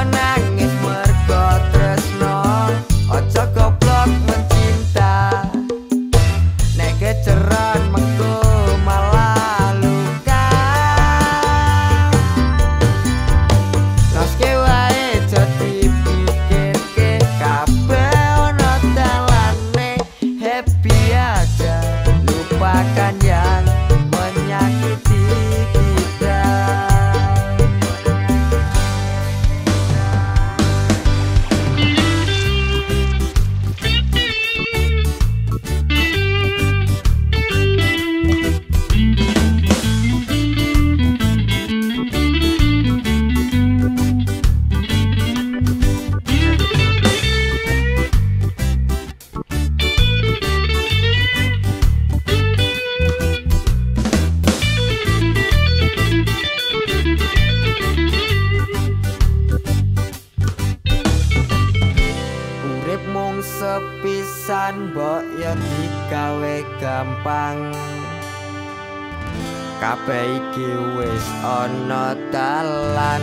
tenang pisan mbok yo digawe gampang. Kabeh iki wis ana dalan.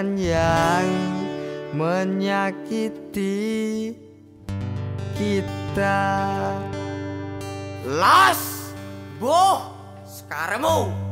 bukan yang menyakiti kita. Las boh sekarangmu.